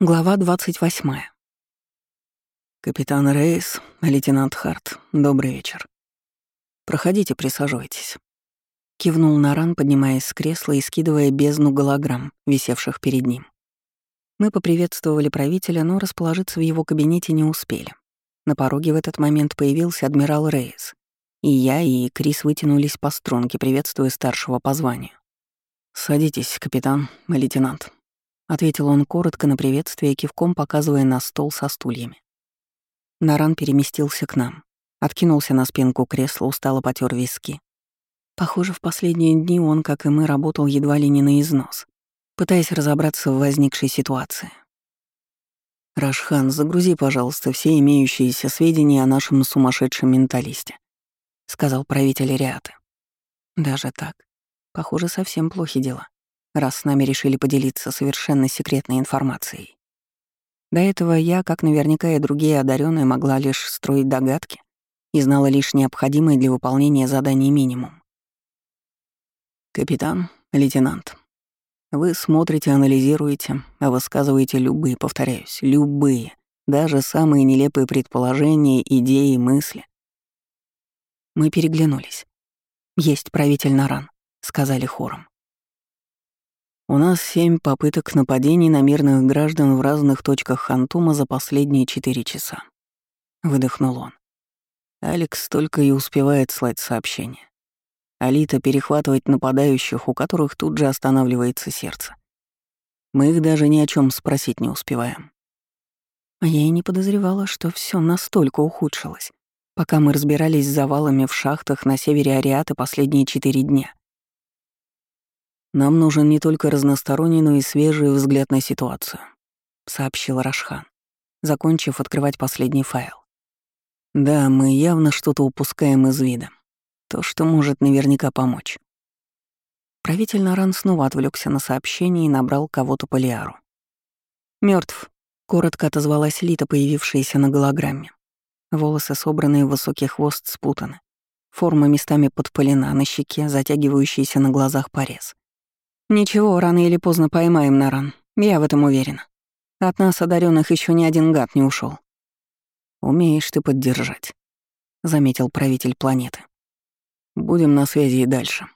Глава 28. «Капитан Рейс, лейтенант Харт, добрый вечер. Проходите, присаживайтесь». Кивнул Наран, поднимаясь с кресла и скидывая бездну голограмм, висевших перед ним. Мы поприветствовали правителя, но расположиться в его кабинете не успели. На пороге в этот момент появился адмирал Рейс. И я, и Крис вытянулись по струнке, приветствуя старшего по званию. «Садитесь, капитан, лейтенант», — ответил он коротко на приветствие, кивком показывая на стол со стульями. Наран переместился к нам, откинулся на спинку кресла, устало потер виски. Похоже, в последние дни он, как и мы, работал едва ли не на износ, пытаясь разобраться в возникшей ситуации. «Рашхан, загрузи, пожалуйста, все имеющиеся сведения о нашем сумасшедшем менталисте», — сказал правитель Риаты. «Даже так. Похоже, совсем плохи дела раз с нами решили поделиться совершенно секретной информацией. До этого я, как наверняка и другие одаренные, могла лишь строить догадки и знала лишь необходимое для выполнения заданий минимум. «Капитан, лейтенант, вы смотрите, анализируете, а высказываете любые, повторяюсь, любые, даже самые нелепые предположения, идеи, мысли». Мы переглянулись. «Есть правитель Наран», — сказали хором. У нас семь попыток нападений на мирных граждан в разных точках Хантума за последние четыре часа. Выдохнул он. Алекс только и успевает слать сообщения. Алита перехватывать нападающих, у которых тут же останавливается сердце. Мы их даже ни о чем спросить не успеваем. А я и не подозревала, что все настолько ухудшилось, пока мы разбирались с завалами в шахтах на севере Ариаты последние четыре дня. «Нам нужен не только разносторонний, но и свежий взгляд на ситуацию», — сообщил Рашхан, закончив открывать последний файл. «Да, мы явно что-то упускаем из вида. То, что может наверняка помочь». Правитель Наран снова отвлекся на сообщение и набрал кого-то по Лиару. Мертв, коротко отозвалась Лита, появившаяся на голограмме. Волосы, собранные в высокий хвост, спутаны. Форма местами подпалена, на щеке затягивающийся на глазах порез. Ничего, рано или поздно поймаем Наран. Я в этом уверена. От нас, одаренных, еще ни один гад не ушел. Умеешь ты поддержать, заметил правитель планеты. Будем на связи и дальше.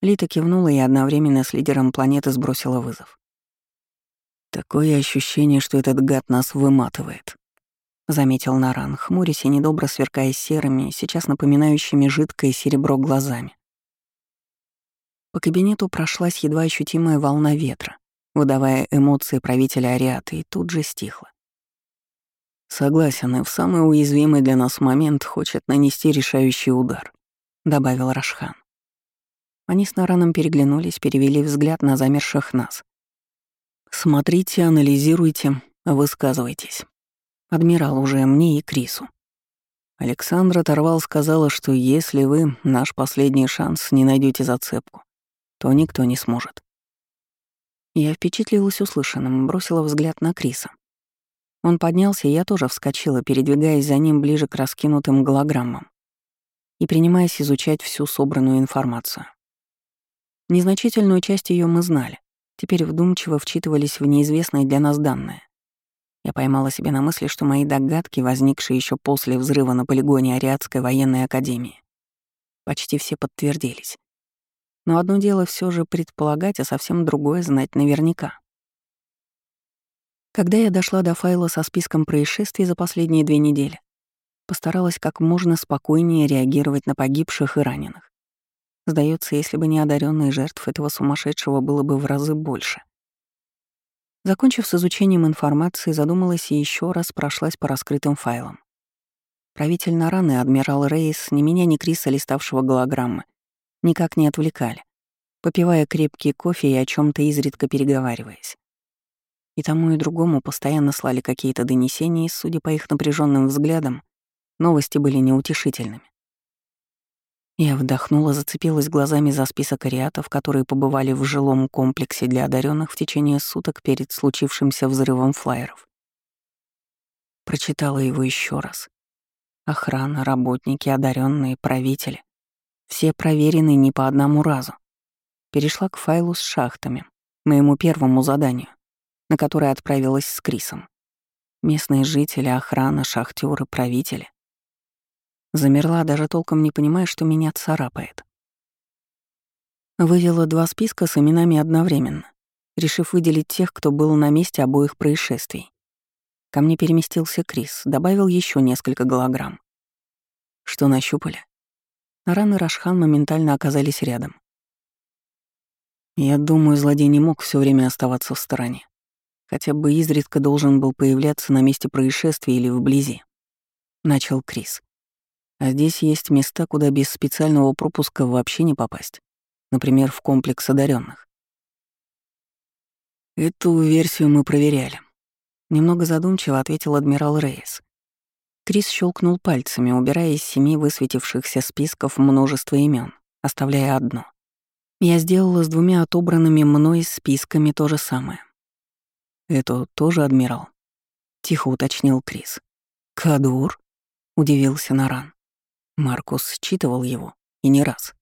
Лита кивнула и одновременно с лидером планеты сбросила вызов. Такое ощущение, что этот гад нас выматывает, заметил Наран, хмурясь и недобро сверкая серыми, сейчас напоминающими жидкое серебро глазами. По кабинету прошлась едва ощутимая волна ветра, выдавая эмоции правителя Ариаты, и тут же стихла. «Согласен, и в самый уязвимый для нас момент хочет нанести решающий удар», — добавил Рашхан. Они с Нараном переглянулись, перевели взгляд на замерших нас. «Смотрите, анализируйте, высказывайтесь. Адмирал уже мне и Крису». Александра Торвал сказала, что если вы, наш последний шанс, не найдете зацепку, то никто не сможет. Я впечатлилась услышанным, бросила взгляд на Криса. Он поднялся, и я тоже вскочила, передвигаясь за ним ближе к раскинутым голограммам и принимаясь изучать всю собранную информацию. Незначительную часть ее мы знали, теперь вдумчиво вчитывались в неизвестные для нас данные. Я поймала себя на мысли, что мои догадки, возникшие еще после взрыва на полигоне Ариадской военной академии, почти все подтвердились. Но одно дело все же предполагать, а совсем другое — знать наверняка. Когда я дошла до файла со списком происшествий за последние две недели, постаралась как можно спокойнее реагировать на погибших и раненых. Сдается, если бы не одаренные жертв, этого сумасшедшего было бы в разы больше. Закончив с изучением информации, задумалась и еще раз прошлась по раскрытым файлам. Правитель Наран и адмирал Рейс, ни меня, ни Криса, листавшего голограммы, никак не отвлекали, попивая крепкий кофе и о чем то изредка переговариваясь. И тому и другому постоянно слали какие-то донесения, и, судя по их напряженным взглядам, новости были неутешительными. Я вдохнула, зацепилась глазами за список ариатов, которые побывали в жилом комплексе для одаренных в течение суток перед случившимся взрывом флайеров. Прочитала его еще раз. Охрана, работники, одаренные, правители. Все проверены не по одному разу. Перешла к файлу с шахтами, моему первому заданию. на который отправилась с Крисом. Местные жители, охрана, шахтеры, правители. Замерла, даже толком не понимая, что меня царапает. Вывела два списка с именами одновременно, решив выделить тех, кто был на месте обоих происшествий. Ко мне переместился Крис, добавил еще несколько голограмм. Что нащупали? Наран и Рашхан моментально оказались рядом. Я думаю, злодей не мог все время оставаться в стороне. Хотя бы изредка должен был появляться на месте происшествия или вблизи. Начал Крис. А здесь есть места, куда без специального пропуска вообще не попасть. Например, в комплекс одаренных. Эту версию мы проверяли. Немного задумчиво ответил адмирал Рейс. Крис щелкнул пальцами, убирая из семи высветившихся списков множество имен, оставляя одно. Я сделала с двумя отобранными мной списками то же самое. «Это тоже адмирал?» — тихо уточнил Крис. «Кадур?» — удивился Наран. Маркус считывал его, и не раз.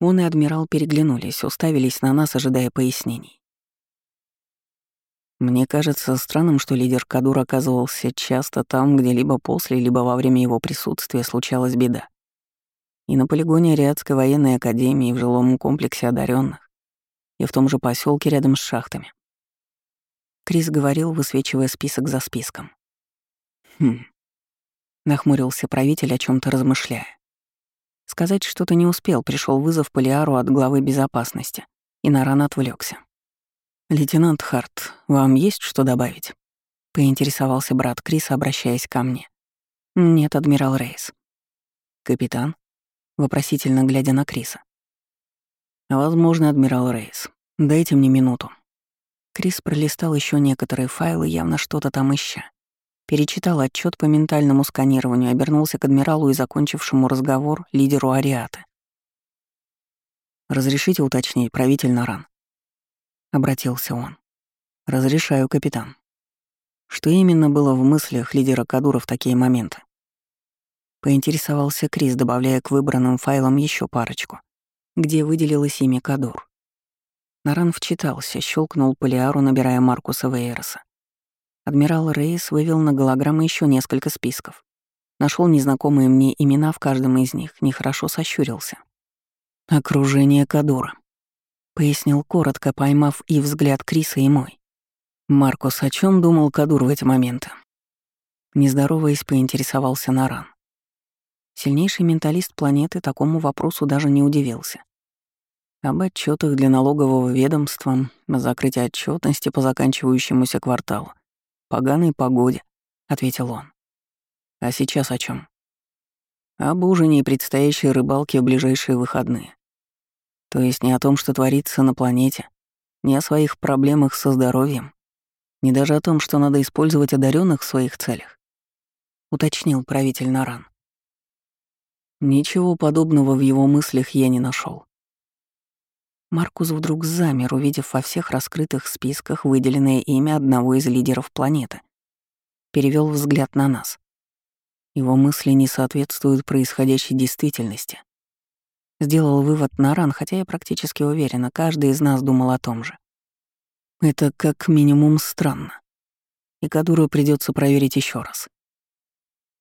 Он и адмирал переглянулись, уставились на нас, ожидая пояснений. Мне кажется странным, что лидер Кадур оказывался часто там, где либо после, либо во время его присутствия случалась беда. И на полигоне Ариадской военной академии, в жилом комплексе одаренных, и в том же поселке рядом с шахтами. Крис говорил, высвечивая список за списком. Хм. Нахмурился правитель, о чем то размышляя. Сказать что-то не успел, пришел вызов Полиару от главы безопасности, и Наран отвлекся. «Лейтенант Харт, вам есть что добавить?» — поинтересовался брат Криса, обращаясь ко мне. «Нет, адмирал Рейс». «Капитан?» — вопросительно глядя на Криса. «Возможно, адмирал Рейс. Дайте мне минуту». Крис пролистал еще некоторые файлы, явно что-то там ища. Перечитал отчет по ментальному сканированию, обернулся к адмиралу и закончившему разговор лидеру Ариаты. «Разрешите уточнить, правитель Наран?» обратился он. «Разрешаю, капитан». Что именно было в мыслях лидера Кадура в такие моменты? Поинтересовался Крис, добавляя к выбранным файлам еще парочку, где выделилось имя Кадур. Наран вчитался, щелкнул полиару, набирая Маркуса Вейерса. Адмирал Рейс вывел на голограммы еще несколько списков. Нашел незнакомые мне имена в каждом из них, нехорошо сощурился. Окружение Кадура пояснил коротко, поймав и взгляд Криса, и мой. Маркус, о чем думал Кадур в эти моменты? Нездороваясь, поинтересовался Наран. Сильнейший менталист планеты такому вопросу даже не удивился. Об отчетах для налогового ведомства, о закрытии отчетности по заканчивающемуся кварталу, поганой погоде, ответил он. А сейчас о чем? Об ужине и предстоящей рыбалке в ближайшие выходные. То есть не о том, что творится на планете, не о своих проблемах со здоровьем, не даже о том, что надо использовать одаренных в своих целях, уточнил правитель Наран. Ничего подобного в его мыслях я не нашел. Маркус вдруг замер, увидев во всех раскрытых списках выделенное имя одного из лидеров планеты. Перевел взгляд на нас. Его мысли не соответствуют происходящей действительности. Сделал вывод Наран, хотя я практически уверена, каждый из нас думал о том же. Это как минимум странно. И Кадуру придется проверить еще раз.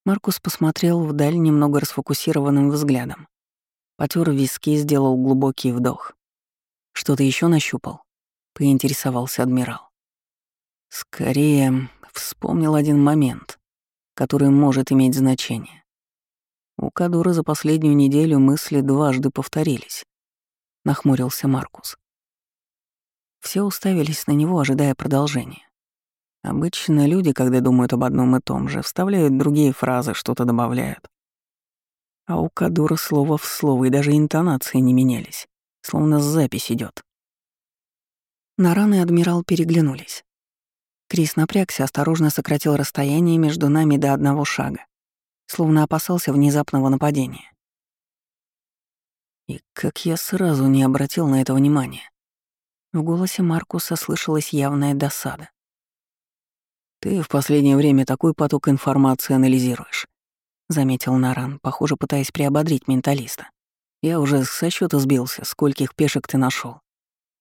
Маркус посмотрел вдаль немного расфокусированным взглядом. Потер виски, сделал глубокий вдох. Что-то еще нащупал? Поинтересовался адмирал. Скорее, вспомнил один момент, который может иметь значение. У Кадура за последнюю неделю мысли дважды повторились. Нахмурился Маркус. Все уставились на него, ожидая продолжения. Обычно люди, когда думают об одном и том же, вставляют другие фразы, что-то добавляют. А у Кадура слово в слово и даже интонации не менялись, словно запись идет. Наран и адмирал переглянулись. Крис напрягся, осторожно сократил расстояние между нами до одного шага словно опасался внезапного нападения. И как я сразу не обратил на это внимания. В голосе Маркуса слышалась явная досада. «Ты в последнее время такой поток информации анализируешь», — заметил Наран, похоже, пытаясь приободрить менталиста. «Я уже со счета сбился, скольких пешек ты нашел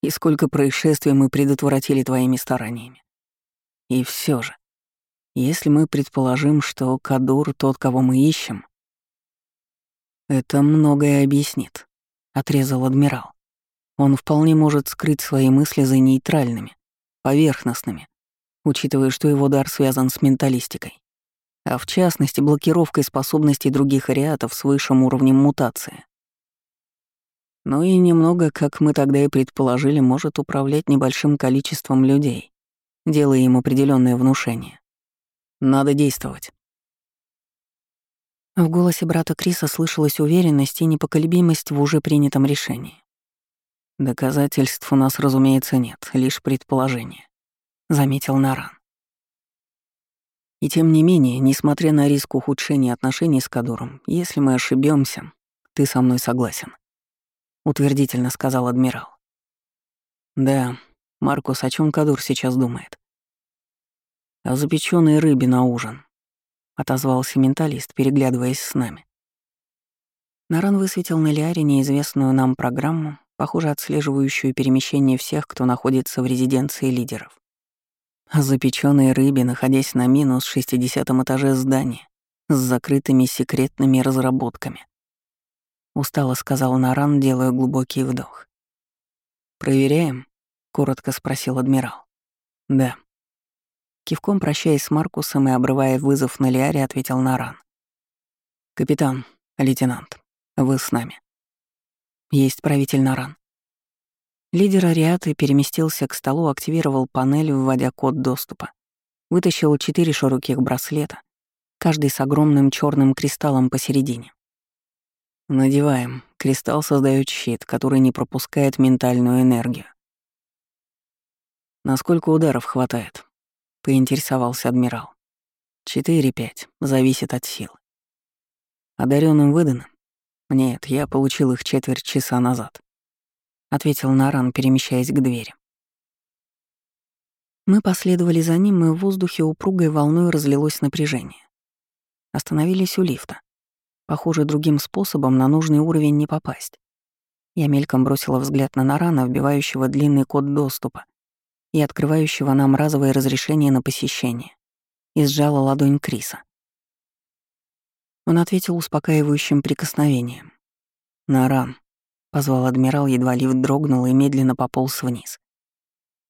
и сколько происшествий мы предотвратили твоими стараниями. И все же, если мы предположим, что Кадур тот, кого мы ищем, это многое объяснит, отрезал адмирал. Он вполне может скрыть свои мысли за нейтральными, поверхностными, учитывая, что его дар связан с менталистикой, а в частности блокировкой способностей других ариатов с высшим уровнем мутации. Ну и немного, как мы тогда и предположили, может управлять небольшим количеством людей, делая им определенное внушение. Надо действовать. В голосе брата Криса слышалась уверенность и непоколебимость в уже принятом решении. Доказательств у нас, разумеется, нет, лишь предположения, заметил Наран. И тем не менее, несмотря на риск ухудшения отношений с Кадуром, если мы ошибемся, ты со мной согласен. Утвердительно сказал адмирал. Да, Маркус, о чем Кадур сейчас думает? О запеченной рыбе на ужин, отозвался менталист, переглядываясь с нами. Наран высветил на Лиаре неизвестную нам программу, похоже, отслеживающую перемещение всех, кто находится в резиденции лидеров. О запеченной рыбе, находясь на минус 60 этаже здания, с закрытыми секретными разработками. Устало сказал Наран, делая глубокий вдох. «Проверяем?» — коротко спросил адмирал. «Да». Кивком прощаясь с Маркусом и обрывая вызов на Лиаре, ответил Наран. «Капитан, лейтенант, вы с нами». Есть правитель Наран. Лидер Ариаты переместился к столу, активировал панель, вводя код доступа. Вытащил четыре широких браслета, каждый с огромным черным кристаллом посередине. Надеваем. Кристалл создает щит, который не пропускает ментальную энергию. Насколько ударов хватает? Поинтересовался адмирал. Четыре-пять, зависит от сил. Одаренным выдано? «Нет, я получил их четверть часа назад», — ответил Наран, перемещаясь к двери. Мы последовали за ним, и в воздухе упругой волной разлилось напряжение. Остановились у лифта. Похоже, другим способом на нужный уровень не попасть. Я мельком бросила взгляд на Нарана, вбивающего длинный код доступа и открывающего нам разовое разрешение на посещение, и сжала ладонь Криса. Он ответил успокаивающим прикосновением. «Наран», — позвал адмирал, едва лифт дрогнул и медленно пополз вниз.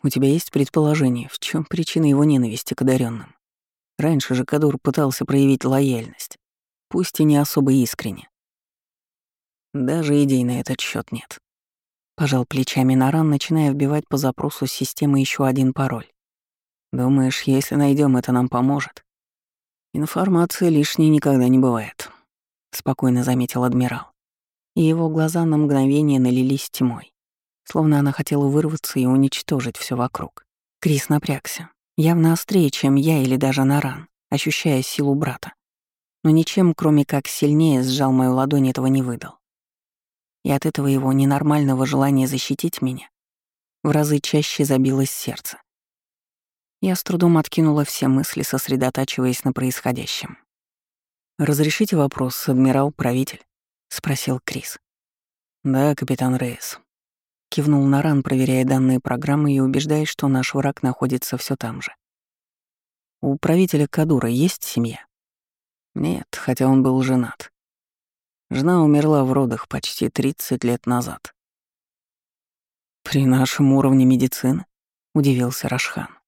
«У тебя есть предположение, в чем причина его ненависти к одаренным? Раньше же Кадур пытался проявить лояльность, пусть и не особо искренне. Даже идей на этот счет нет. Пожал плечами Наран, начиная вбивать по запросу системы еще один пароль. Думаешь, если найдем, это нам поможет? «Информация лишней никогда не бывает», — спокойно заметил адмирал. И его глаза на мгновение налились тьмой, словно она хотела вырваться и уничтожить все вокруг. Крис напрягся, явно острее, чем я или даже Наран, ощущая силу брата. Но ничем, кроме как сильнее, сжал мою ладонь, этого не выдал. И от этого его ненормального желания защитить меня в разы чаще забилось сердце. Я с трудом откинула все мысли, сосредотачиваясь на происходящем. «Разрешите вопрос, адмирал-правитель?» — спросил Крис. «Да, капитан Рейс». Кивнул Наран, проверяя данные программы и убеждаясь, что наш враг находится все там же. «У правителя Кадура есть семья?» «Нет, хотя он был женат. Жена умерла в родах почти 30 лет назад». «При нашем уровне медицины?» — удивился Рашхан.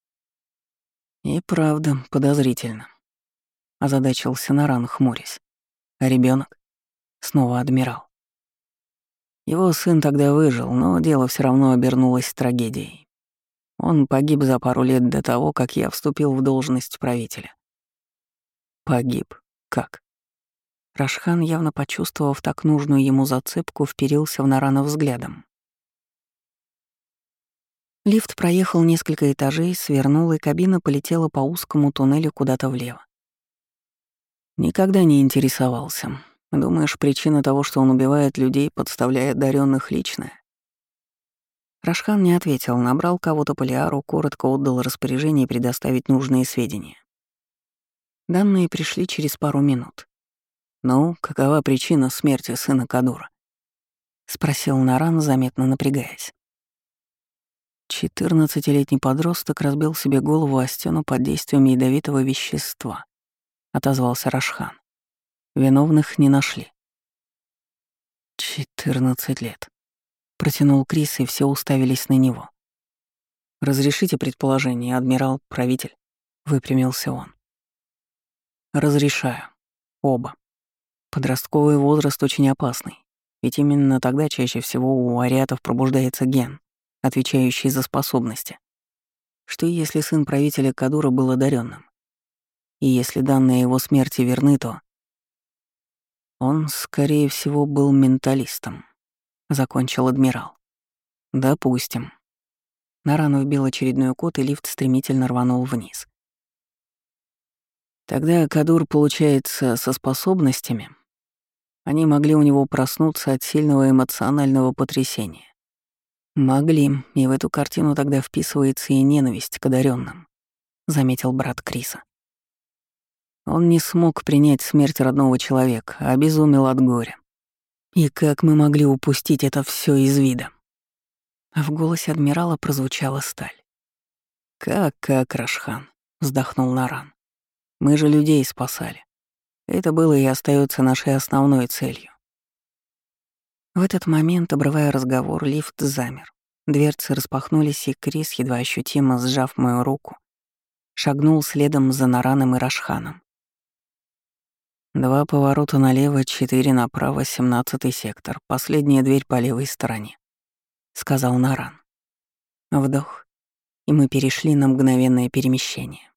И правда, подозрительно. Озадачился Наран, хмурясь. А ребенок? Снова адмирал. Его сын тогда выжил, но дело все равно обернулось трагедией. Он погиб за пару лет до того, как я вступил в должность правителя. Погиб. Как? Рашхан, явно почувствовав так нужную ему зацепку, вперился в Нарана взглядом. Лифт проехал несколько этажей, свернул, и кабина полетела по узкому туннелю куда-то влево. Никогда не интересовался. Думаешь, причина того, что он убивает людей, подставляя одаренных личная? Рашхан не ответил, набрал кого-то Полиару, коротко отдал распоряжение предоставить нужные сведения. Данные пришли через пару минут. «Ну, какова причина смерти сына Кадура?» — спросил Наран, заметно напрягаясь. Четырнадцатилетний подросток разбил себе голову о стену под действием ядовитого вещества, отозвался Рашхан. Виновных не нашли. Четырнадцать лет. Протянул Крис, и все уставились на него. «Разрешите предположение, адмирал, правитель?» — выпрямился он. «Разрешаю. Оба. Подростковый возраст очень опасный, ведь именно тогда чаще всего у ариатов пробуждается ген, отвечающий за способности. Что если сын правителя Кадура был одаренным? И если данные его смерти верны, то... Он, скорее всего, был менталистом, — закончил адмирал. Допустим. На рану вбил очередной код, и лифт стремительно рванул вниз. Тогда Кадур, получается, со способностями. Они могли у него проснуться от сильного эмоционального потрясения. Могли, и в эту картину тогда вписывается и ненависть к одаренным, заметил брат Криса. Он не смог принять смерть родного человека, обезумел от горя. И как мы могли упустить это все из вида? В голосе адмирала прозвучала сталь. «Как, как, Рашхан?» — вздохнул Наран. «Мы же людей спасали. Это было и остается нашей основной целью. В этот момент, обрывая разговор, лифт замер. Дверцы распахнулись, и Крис, едва ощутимо сжав мою руку, шагнул следом за Нараном и Рашханом. Два поворота налево, четыре направо, семнадцатый сектор, последняя дверь по левой стороне, — сказал Наран. Вдох, и мы перешли на мгновенное перемещение.